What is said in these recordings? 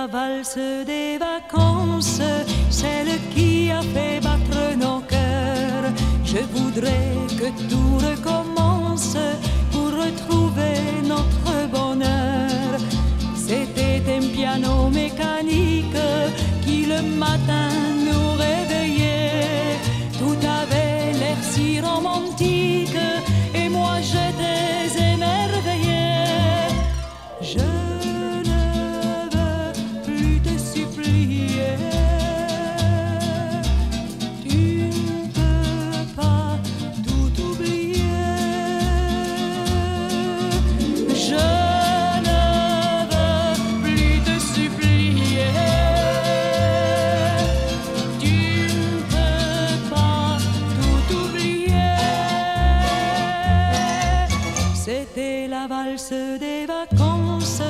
la valse des vacances, celle qui a fait battre nos cœurs. Je voudrais que tout recommence pour retrouver notre bonheur. C'était un piano mécanique qui le matin la valse des vacances,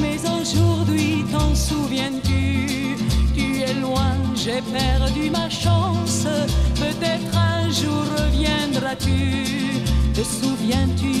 mais aujourd'hui t'en souviens-tu? Tu es loin, j'ai perdu ma chance. Peut-être un jour reviendras-tu. Te souviens-tu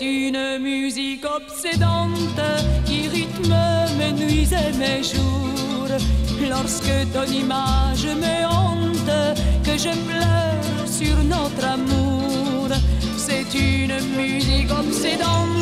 C'est une musique obsédante qui rythme mes nuits et mes jours. Lorsque ton image me hante, que je pleure sur notre amour. C'est une musique obsédante